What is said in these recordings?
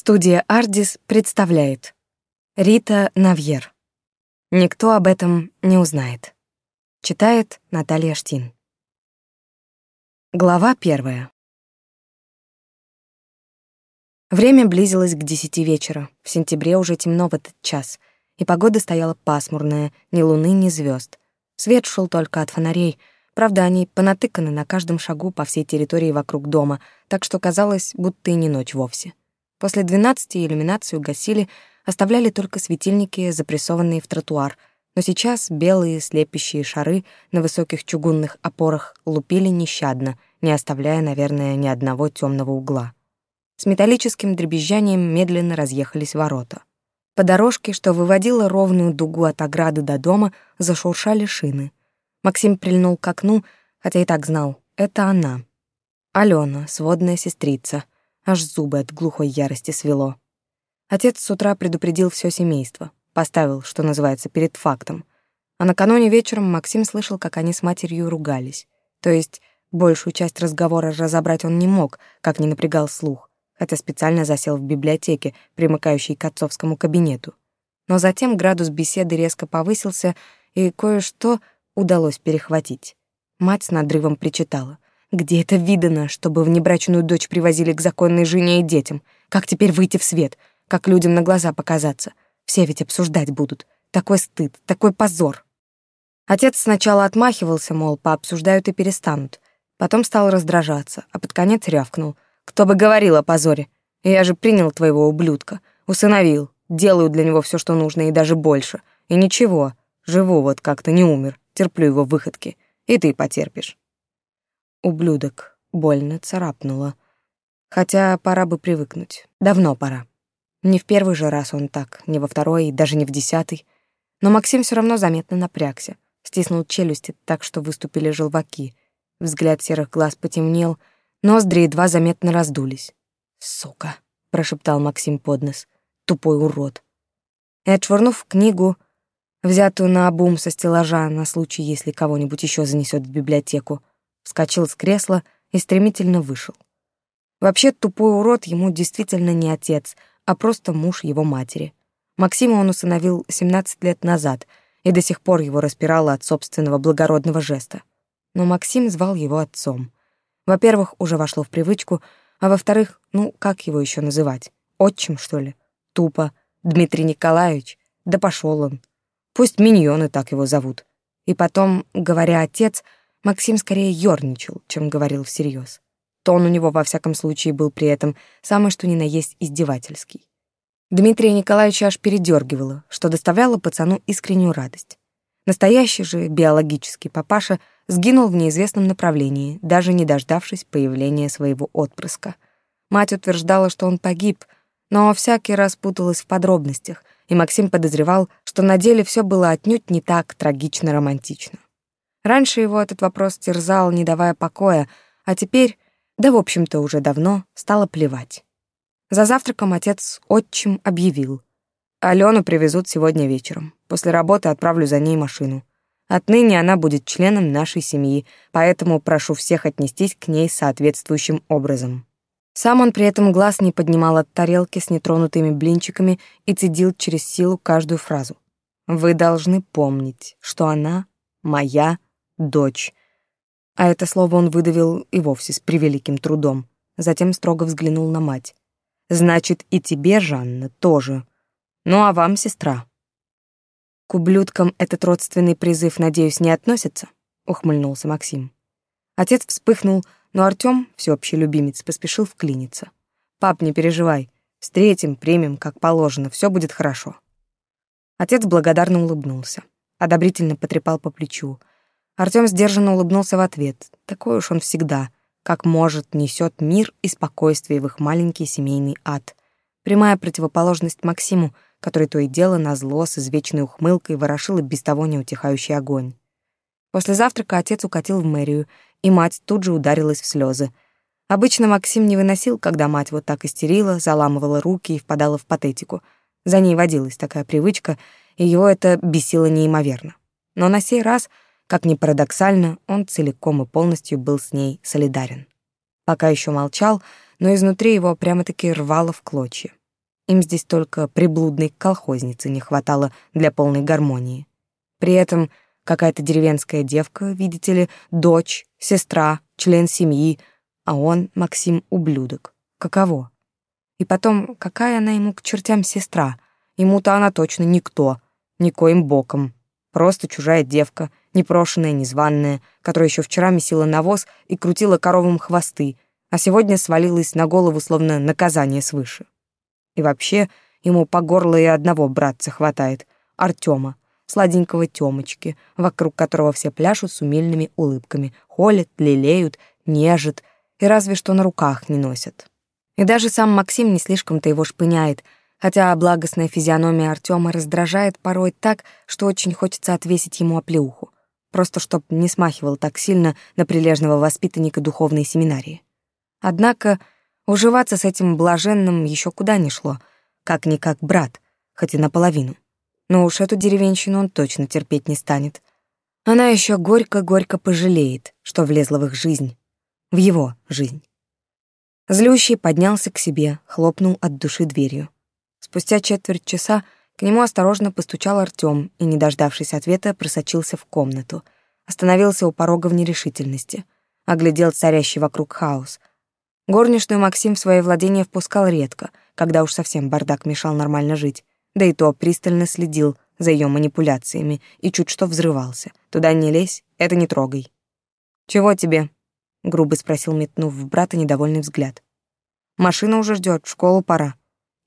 Студия «Ардис» представляет Рита Навьер. Никто об этом не узнает. Читает Наталья Штин. Глава первая. Время близилось к десяти вечера. В сентябре уже темно в этот час, и погода стояла пасмурная, ни луны, ни звезд. Свет шел только от фонарей, правда, они понатыканы на каждом шагу по всей территории вокруг дома, так что казалось, будто и не ночь вовсе. После двенадцати иллюминацию гасили, оставляли только светильники, запрессованные в тротуар, но сейчас белые слепящие шары на высоких чугунных опорах лупили нещадно, не оставляя, наверное, ни одного темного угла. С металлическим дребезжанием медленно разъехались ворота. По дорожке, что выводила ровную дугу от ограды до дома, зашуршали шины. Максим прильнул к окну, хотя и так знал, это она. Алена, сводная сестрица — Аж зубы от глухой ярости свело. Отец с утра предупредил все семейство, поставил, что называется, перед фактом. А накануне вечером Максим слышал, как они с матерью ругались. То есть большую часть разговора разобрать он не мог, как не напрягал слух, хотя специально засел в библиотеке, примыкающей к отцовскому кабинету. Но затем градус беседы резко повысился, и кое-что удалось перехватить. Мать с надрывом причитала — где это видано, чтобы внебрачную дочь привозили к законной жене и детям? Как теперь выйти в свет? Как людям на глаза показаться? Все ведь обсуждать будут. Такой стыд, такой позор. Отец сначала отмахивался, мол, пообсуждают и перестанут. Потом стал раздражаться, а под конец рявкнул. «Кто бы говорил о позоре? Я же принял твоего ублюдка, усыновил, делаю для него все, что нужно, и даже больше. И ничего, живу вот как-то, не умер, терплю его выходки. И ты потерпишь». Ублюдок. Больно царапнуло. Хотя пора бы привыкнуть. Давно пора. Не в первый же раз он так, не во второй и даже не в десятый. Но Максим все равно заметно напрягся. Стиснул челюсти так, что выступили желваки. Взгляд серых глаз потемнел, ноздри едва заметно раздулись. «Сука!» — прошептал Максим под нос. «Тупой урод!» И, отшвырнув книгу, взятую на обум со стеллажа на случай, если кого-нибудь еще занесет в библиотеку, вскочил с кресла и стремительно вышел. Вообще, тупой урод ему действительно не отец, а просто муж его матери. Максима он усыновил 17 лет назад, и до сих пор его распирало от собственного благородного жеста. Но Максим звал его отцом. Во-первых, уже вошло в привычку, а во-вторых, ну, как его еще называть? Отчим, что ли? Тупо. Дмитрий Николаевич? Да пошел он. Пусть миньоны так его зовут. И потом, говоря «отец», Максим скорее ёрничал, чем говорил всерьез. Тон у него, во всяком случае, был при этом самый что ни на есть издевательский. Дмитрия Николаевича аж передергивало, что доставляло пацану искреннюю радость. Настоящий же биологический папаша сгинул в неизвестном направлении, даже не дождавшись появления своего отпрыска. Мать утверждала, что он погиб, но всякий раз путалась в подробностях, и Максим подозревал, что на деле все было отнюдь не так трагично-романтично. Раньше его этот вопрос терзал, не давая покоя, а теперь, да в общем-то уже давно, стало плевать. За завтраком отец отчим объявил. Алену привезут сегодня вечером. После работы отправлю за ней машину. Отныне она будет членом нашей семьи, поэтому прошу всех отнестись к ней соответствующим образом. Сам он при этом глаз не поднимал от тарелки с нетронутыми блинчиками и цедил через силу каждую фразу. «Вы должны помнить, что она моя дочь. А это слово он выдавил и вовсе с превеликим трудом. Затем строго взглянул на мать. «Значит, и тебе, Жанна, тоже. Ну а вам, сестра». «К ублюдкам этот родственный призыв, надеюсь, не относится?» — ухмыльнулся Максим. Отец вспыхнул, но Артём, всеобщий любимец, поспешил вклиниться. «Пап, не переживай. Встретим, примем, как положено, все будет хорошо». Отец благодарно улыбнулся, одобрительно потрепал по плечу, Артём сдержанно улыбнулся в ответ. Такой уж он всегда, как может, несёт мир и спокойствие в их маленький семейный ад. Прямая противоположность Максиму, который то и дело назло с извечной ухмылкой ворошил и без того неутихающий огонь. После завтрака отец укатил в мэрию, и мать тут же ударилась в слезы. Обычно Максим не выносил, когда мать вот так истерила, заламывала руки и впадала в патетику. За ней водилась такая привычка, и его это бесило неимоверно. Но на сей раз — как ни парадоксально, он целиком и полностью был с ней солидарен. Пока еще молчал, но изнутри его прямо-таки рвало в клочья. Им здесь только приблудной колхозницы не хватало для полной гармонии. При этом какая-то деревенская девка, видите ли, дочь, сестра, член семьи, а он, Максим, ублюдок. Каково? И потом, какая она ему к чертям сестра? Ему-то она точно никто, никоим боком. Просто чужая девка, непрошенная, незваная, которая еще вчера месила навоз и крутила коровам хвосты, а сегодня свалилась на голову словно наказание свыше. И вообще, ему по горло и одного братца хватает, Артема, сладенького Тёмочки, вокруг которого все пляшут с умильными улыбками, холят, лелеют, нежат и разве что на руках не носят. И даже сам Максим не слишком-то его шпыняет, хотя благостная физиономия Артема раздражает порой так, что очень хочется отвесить ему оплеуху, просто чтоб не смахивал так сильно на прилежного воспитанника духовной семинарии. Однако уживаться с этим блаженным еще куда ни шло, как-никак брат, хоть и наполовину. Но уж эту деревенщину он точно терпеть не станет. Она еще горько-горько пожалеет, что влезла в их жизнь, в его жизнь. Злющий поднялся к себе, хлопнул от души дверью. Спустя четверть часа к нему осторожно постучал Артём и, не дождавшись ответа, просочился в комнату. Остановился у порога в нерешительности. Оглядел царящий вокруг хаос. Горничную Максим в свои владения впускал редко, когда уж совсем бардак мешал нормально жить. Да и то пристально следил за ее манипуляциями и чуть что взрывался. «Туда не лезь, это не трогай». «Чего тебе?» — грубо спросил, метнув в брата недовольный взгляд. «Машина уже ждет, в школу пора».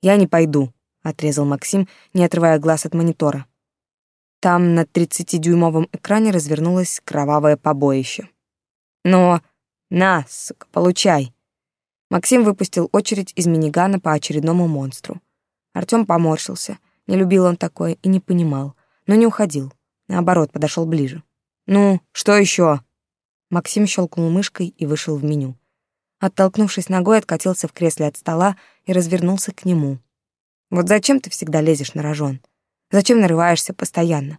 «Я не пойду», — отрезал Максим, не отрывая глаз от монитора. Там на 30-дюймовом экране развернулось кровавое побоище. «Но... на, сука, получай!» Максим выпустил очередь из минигана по очередному монстру. Артём поморщился. Не любил он такое и не понимал, но не уходил. Наоборот, подошел ближе. «Ну, что еще? Максим щелкнул мышкой и вышел в меню. Оттолкнувшись ногой, откатился в кресле от стола и развернулся к нему. «Вот зачем ты всегда лезешь на рожон? Зачем нарываешься постоянно?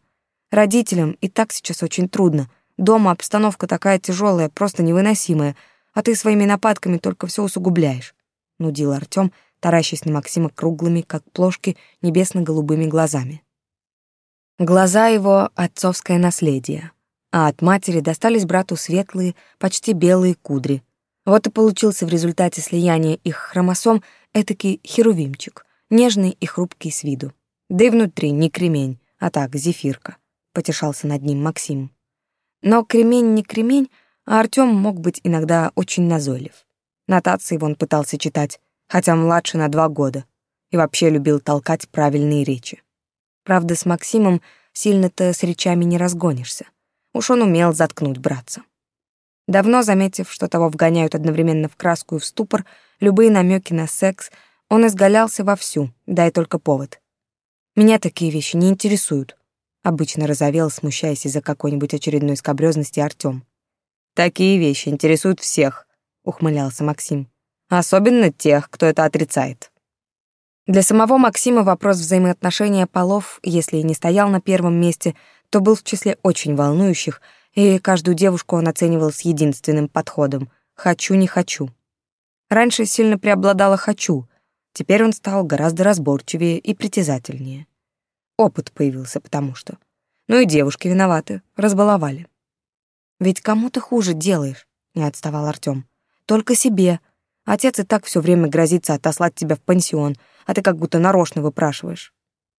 Родителям и так сейчас очень трудно. Дома обстановка такая тяжелая, просто невыносимая, а ты своими нападками только все усугубляешь», — нудил Артём, таращась на Максима круглыми, как плошки, небесно-голубыми глазами. Глаза его — отцовское наследие, а от матери достались брату светлые, почти белые кудри — вот и получился в результате слияния их хромосом этакий херувимчик, нежный и хрупкий с виду. Да и внутри не кремень, а так, зефирка, — потешался над ним Максим. Но кремень не кремень, а Артём мог быть иногда очень назойлив. Нотации он пытался читать, хотя младше на два года, и вообще любил толкать правильные речи. Правда, с Максимом сильно-то с речами не разгонишься. Уж он умел заткнуть братца. Давно заметив, что того вгоняют одновременно в краску и в ступор, любые намеки на секс, он изгалялся вовсю, дай только повод. «Меня такие вещи не интересуют», — обычно разовел, смущаясь из-за какой-нибудь очередной скобрёзности Артём. «Такие вещи интересуют всех», — ухмылялся Максим. «Особенно тех, кто это отрицает». Для самого Максима вопрос взаимоотношения полов, если и не стоял на первом месте, то был в числе очень волнующих — и каждую девушку он оценивал с единственным подходом — «хочу, не хочу». Раньше сильно преобладало «хочу», теперь он стал гораздо разборчивее и притязательнее. Опыт появился потому что. Ну и девушки виноваты, разбаловали. «Ведь кому ты хуже делаешь?» — не отставал Артём. «Только себе. Отец и так все время грозится отослать тебя в пансион, а ты как будто нарочно выпрашиваешь.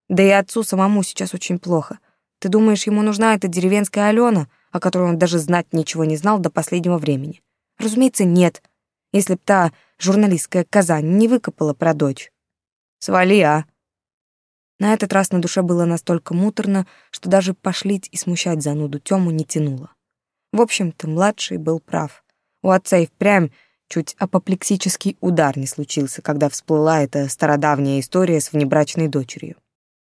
Да и отцу самому сейчас очень плохо. Ты думаешь, ему нужна эта деревенская Алена, о которой он даже знать ничего не знал до последнего времени? Разумеется, нет. Если б та журналистская Казань не выкопала про дочь. Свали, а. На этот раз на душе было настолько муторно, что даже пошлить и смущать зануду Тему не тянуло. В общем-то, младший был прав. У отца и впрямь чуть апоплексический удар не случился, когда всплыла эта стародавняя история с внебрачной дочерью.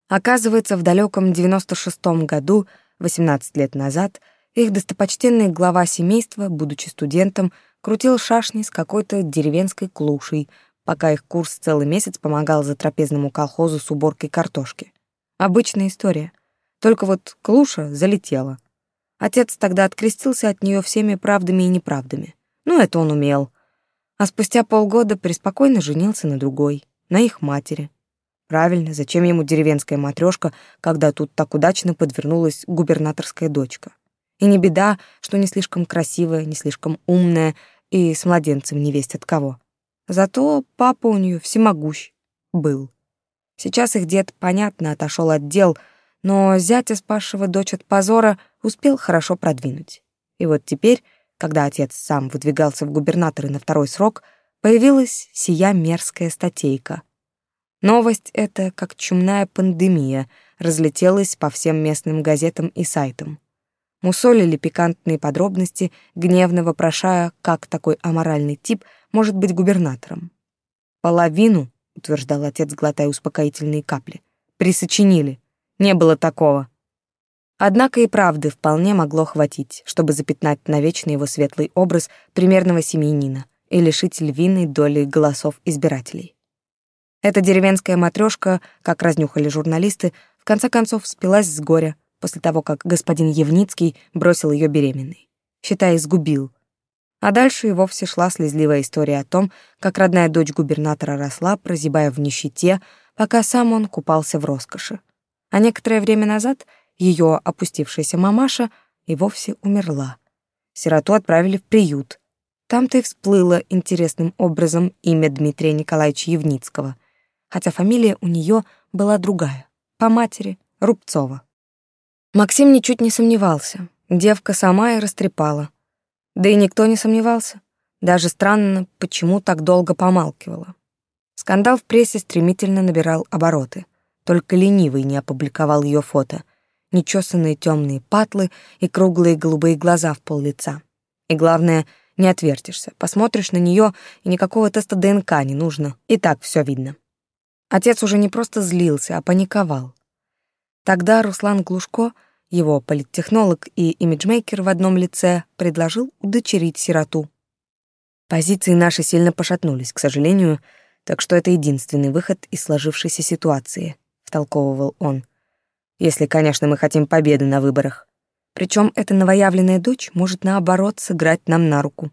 Оказывается, в далеком 96-м году, 18 лет назад, их достопочтенный глава семейства, будучи студентом, крутил шашни с какой-то деревенской клушей, пока их курс целый месяц помогал затрапезному колхозу с уборкой картошки. Обычная история. Только вот клуша залетела. Отец тогда открестился от нее всеми правдами и неправдами. Ну, это он умел. А спустя полгода преспокойно женился на другой, на их матери. Правильно, зачем ему деревенская матрешка, когда тут так удачно подвернулась губернаторская дочка? И не беда, что не слишком красивая, не слишком умная и с младенцем не весть от кого. Зато папа у нее всемогущ был. Сейчас их дед, понятно, отошел от дел, но зятя, спасшего дочь от позора, успел хорошо продвинуть. И вот теперь, когда отец сам выдвигался в губернаторы на второй срок, появилась сия мерзкая статейка. Новость эта, как чумная пандемия, разлетелась по всем местным газетам и сайтам. Мусолили пикантные подробности, гневно вопрошая, как такой аморальный тип может быть губернатором. Половину, утверждал отец, глотая успокоительные капли, присочинили. Не было такого. Однако и правды вполне могло хватить, чтобы запятнать навечно его светлый образ примерного семьянина и лишить львиной доли голосов избирателей. Эта деревенская матрешка, как разнюхали журналисты, в конце концов спилась с горя после того, как господин Евницкий бросил ее беременной. Считай, сгубил. А дальше и вовсе шла слезливая история о том, как родная дочь губернатора росла, прозябая в нищете, пока сам он купался в роскоши. А некоторое время назад ее опустившаяся мамаша и вовсе умерла. Сироту отправили в приют. Там-то и всплыло интересным образом имя Дмитрия Николаевича Евницкого, хотя фамилия у нее была другая, по матери Рубцова. Максим ничуть не сомневался. Девка сама и растрепала. Да и никто не сомневался. Даже странно, почему так долго помалкивала. Скандал в прессе стремительно набирал обороты. Только ленивый не опубликовал ее фото. Нечесанные темные патлы и круглые голубые глаза в пол лица. И главное, не отвертишься. Посмотришь на нее, и никакого теста ДНК не нужно. И так все видно. Отец уже не просто злился, а паниковал. Тогда Руслан Глушко его политтехнолог и имиджмейкер в одном лице предложил удочерить сироту. Позиции наши сильно пошатнулись, к сожалению, так что это единственный выход из сложившейся ситуации, втолковывал он. Если, конечно, мы хотим победы на выборах. Причем эта новоявленная дочь может наоборот сыграть нам на руку.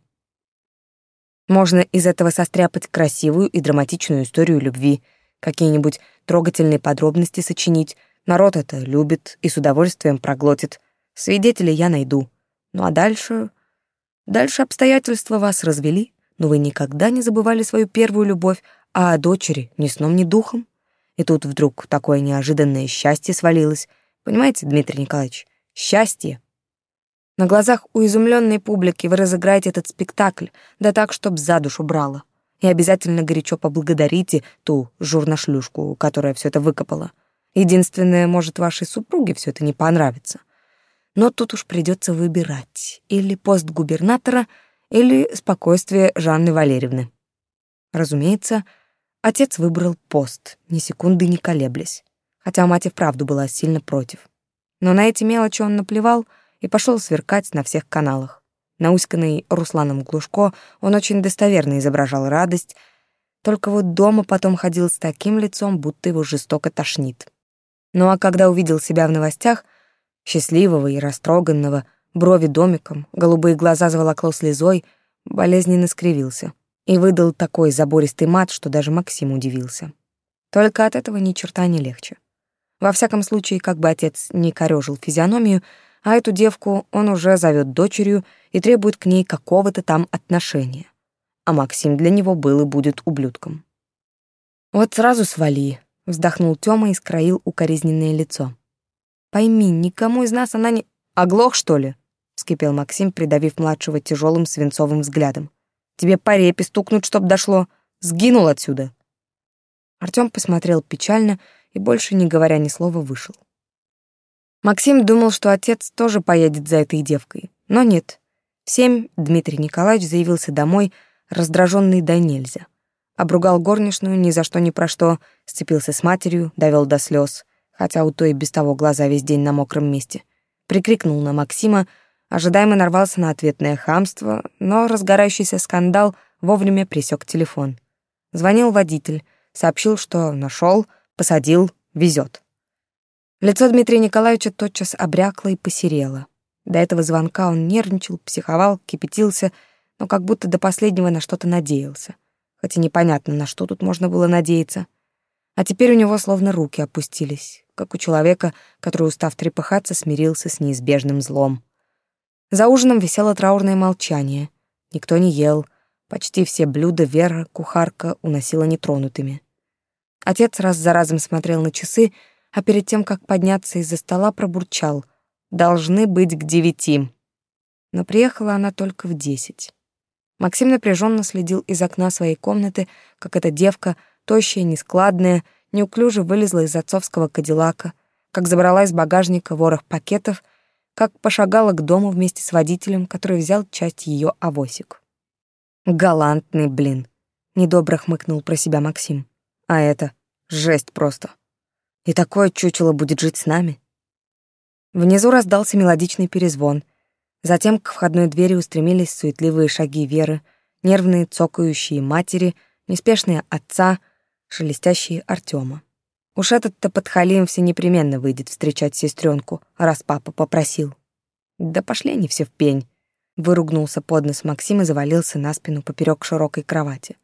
Можно из этого состряпать красивую и драматичную историю любви, какие-нибудь трогательные подробности сочинить, Народ это любит и с удовольствием проглотит. Свидетелей я найду. Ну а дальше... Дальше обстоятельства вас развели, но вы никогда не забывали свою первую любовь, а о дочери ни сном, ни духом. И тут вдруг такое неожиданное счастье свалилось. Понимаете, Дмитрий Николаевич, счастье. На глазах у изумленной публики вы разыграете этот спектакль, да так, чтоб за душу брало. И обязательно горячо поблагодарите ту журношлюшку, которая все это выкопала. Единственное, может, вашей супруге все это не понравится. Но тут уж придется выбирать или пост губернатора, или спокойствие Жанны Валерьевны. Разумеется, отец выбрал пост, ни секунды не колеблясь, хотя мать и вправду была сильно против. Но на эти мелочи он наплевал и пошел сверкать на всех каналах. Науськанный Русланом Глушко, он очень достоверно изображал радость, только вот дома потом ходил с таким лицом, будто его жестоко тошнит. Ну а когда увидел себя в новостях, счастливого и растроганного, брови домиком, голубые глаза заволокло слезой, болезненно скривился и выдал такой забористый мат, что даже Максим удивился. Только от этого ни черта не легче. Во всяком случае, как бы отец не корёжил физиономию, а эту девку он уже зовет дочерью и требует к ней какого-то там отношения. А Максим для него был и будет ублюдком. Вот сразу свали, Вздохнул Тёма и скроил укоризненное лицо. Пойми, никому из нас она не... Оглох, что ли? Вскипел Максим, придавив младшего тяжелым свинцовым взглядом. Тебе по репе стукнуть, чтоб дошло. Сгинул отсюда. Артём посмотрел печально и, больше не говоря ни слова, вышел. Максим думал, что отец тоже поедет за этой девкой, но нет. В семь Дмитрий Николаевич заявился домой, раздраженный до нельзя обругал горничную ни за что ни про что, сцепился с матерью, довел до слез, хотя у той без того глаза весь день на мокром месте. Прикрикнул на Максима, ожидаемо нарвался на ответное хамство, но разгорающийся скандал вовремя пресек телефон. Звонил водитель, сообщил, что нашел, посадил, везет. Лицо Дмитрия Николаевича тотчас обрякло и посерело. До этого звонка он нервничал, психовал, кипятился, но как будто до последнего на что-то надеялся хотя непонятно, на что тут можно было надеяться. А теперь у него словно руки опустились, как у человека, который, устав трепыхаться, смирился с неизбежным злом. За ужином висело траурное молчание. Никто не ел. Почти все блюда Вера, кухарка, уносила нетронутыми. Отец раз за разом смотрел на часы, а перед тем, как подняться из-за стола, пробурчал. «Должны быть к девяти». Но приехала она только в десять. Максим напряженно следил из окна своей комнаты, как эта девка, тощая, нескладная, неуклюже вылезла из отцовского кадиллака, как забрала из багажника ворох пакетов, как пошагала к дому вместе с водителем, который взял часть ее авосик. «Галантный, блин!» — недобро хмыкнул про себя Максим. «А это жесть просто. И такое чучело будет жить с нами?» Внизу раздался мелодичный перезвон — Затем к входной двери устремились суетливые шаги Веры, нервные цокающие матери, неспешные отца, шелестящие Артема. Уж этот-то подхалим все непременно выйдет встречать сестренку, раз папа попросил. Да пошли они все в пень. Выругнулся под нос Максим и завалился на спину поперек широкой кровати.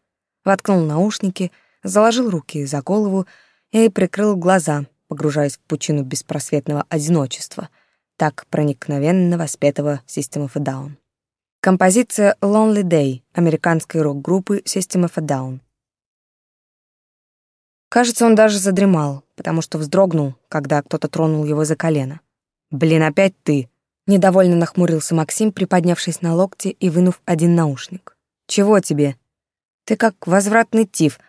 Воткнул наушники, заложил руки за голову и прикрыл глаза, погружаясь в пучину беспросветного одиночества — так проникновенно воспетого System of a Down. Композиция Lonely Day американской рок-группы System of a Down. Кажется, он даже задремал, потому что вздрогнул, когда кто-то тронул его за колено. «Блин, опять ты!» Недовольно нахмурился Максим, приподнявшись на локте и вынув один наушник. «Чего тебе?» «Ты как возвратный тиф».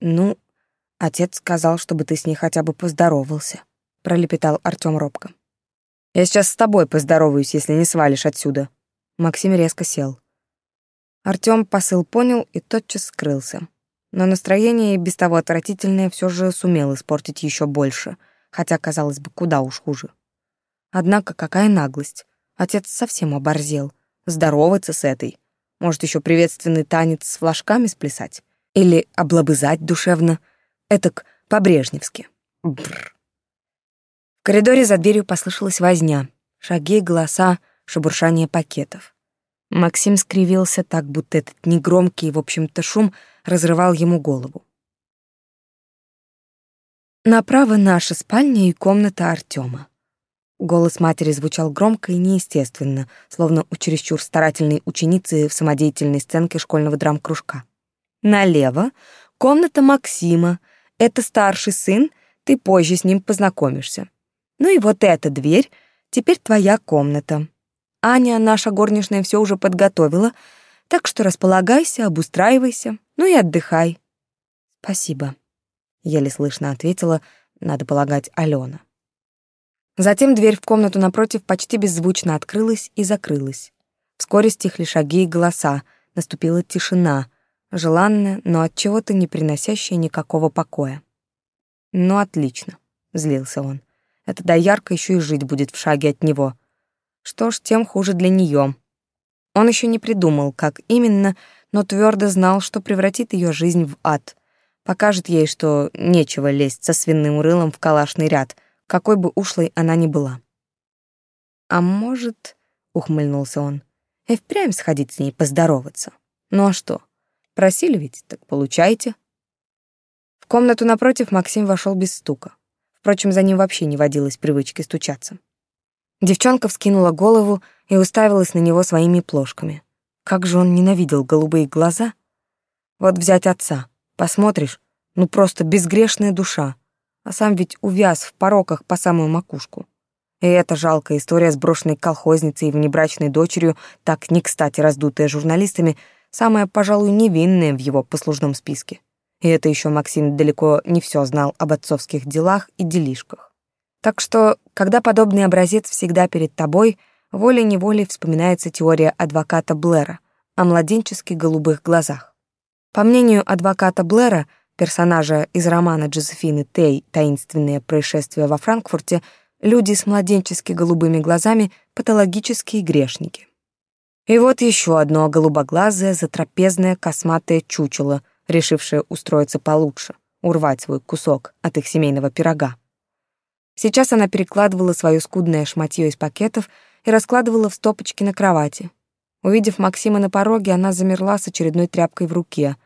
«Ну, отец сказал, чтобы ты с ней хотя бы поздоровался», — пролепетал Артём робко. Я сейчас с тобой поздороваюсь, если не свалишь отсюда. Максим резко сел. Артём посыл понял и тотчас скрылся. Но настроение, без того отвратительное, все же сумел испортить еще больше, хотя, казалось бы, куда уж хуже. Однако какая наглость. Отец совсем оборзел. Здороваться с этой. Может, еще приветственный танец с флажками сплясать? Или облобызать душевно? Этак по-брежневски. Бррр. Коридоре за дверью послышалась возня, шаги, голоса, шебуршание пакетов. Максим скривился так, будто этот негромкий, в общем-то, шум разрывал ему голову. Направо наша спальня и комната Артема. Голос матери звучал громко и неестественно, словно у чересчур старательной ученицы в самодеятельной сценке школьного драм-кружка. Налево — комната Максима. Это старший сын, ты позже с ним познакомишься. Ну и вот эта дверь, теперь твоя комната. Аня, наша горничная, все уже подготовила, так что располагайся, обустраивайся, ну и отдыхай. Спасибо, еле слышно ответила, надо полагать, Алена. Затем дверь в комнату напротив почти беззвучно открылась и закрылась. Вскоре стихли шаги и голоса, наступила тишина, желанная, но от чего-то не приносящая никакого покоя. Ну отлично, злился он. Эта доярка еще и жить будет в шаге от него. Что ж, тем хуже для нее. Он еще не придумал, как именно, но твердо знал, что превратит ее жизнь в ад. Покажет ей, что нечего лезть со свиным рылом в калашный ряд, какой бы ушлой она ни была. «А может, — ухмыльнулся он, — и впрямь сходить с ней поздороваться. Ну а что, просили ведь, так получайте». В комнату напротив Максим вошел без стука. Впрочем, за ним вообще не водилось привычки стучаться. Девчонка вскинула голову и уставилась на него своими плошками. Как же он ненавидел голубые глаза. Вот взять отца, посмотришь, ну просто безгрешная душа, а сам ведь увяз в пороках по самую макушку. И эта жалкая история с брошенной колхозницей и внебрачной дочерью, так не кстати раздутая журналистами, самая, пожалуй, невинная в его послужном списке. И это еще Максим далеко не все знал об отцовских делах и делишках. Так что, когда подобный образец всегда перед тобой, волей-неволей вспоминается теория адвоката Блэра о младенческих голубых глазах. По мнению адвоката Блэра, персонажа из романа Джозефины Тей «Таинственные происшествия во Франкфурте», люди с младенчески голубыми глазами — патологические грешники. И вот еще одно голубоглазое, затрапезное, косматое чучело, решившая устроиться получше, урвать свой кусок от их семейного пирога. Сейчас она перекладывала свое скудное шматье из пакетов и раскладывала в стопочки на кровати. Увидев Максима на пороге, она замерла с очередной тряпкой в руке.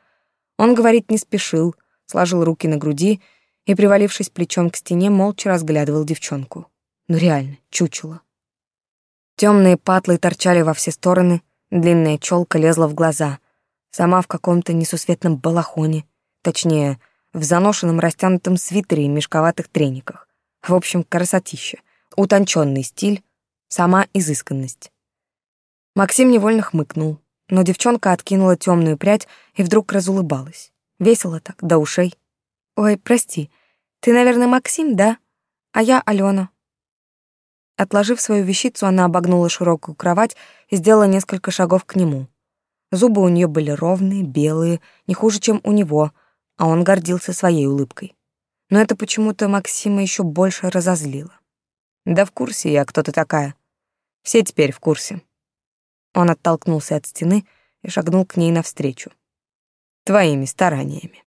Он говорить не спешил, сложил руки на груди и, привалившись плечом к стене, молча разглядывал девчонку. Ну реально, чучело. Темные патлы торчали во все стороны, длинная челка лезла в глаза. Сама в каком-то несусветном балахоне, точнее, в заношенном растянутом свитере и мешковатых трениках. В общем, красотища, утонченный стиль, сама изысканность. Максим невольно хмыкнул, но девчонка откинула темную прядь и вдруг разулыбалась. Весело так, до ушей. «Ой, прости, ты, наверное, Максим, да? А я Алена. Отложив свою вещицу, она обогнула широкую кровать и сделала несколько шагов к нему. Зубы у нее были ровные, белые, не хуже, чем у него, а он гордился своей улыбкой. Но это почему-то Максима еще больше разозлило. Да в курсе я, кто ты такая. Все теперь в курсе. Он оттолкнулся от стены и шагнул к ней навстречу. Твоими стараниями.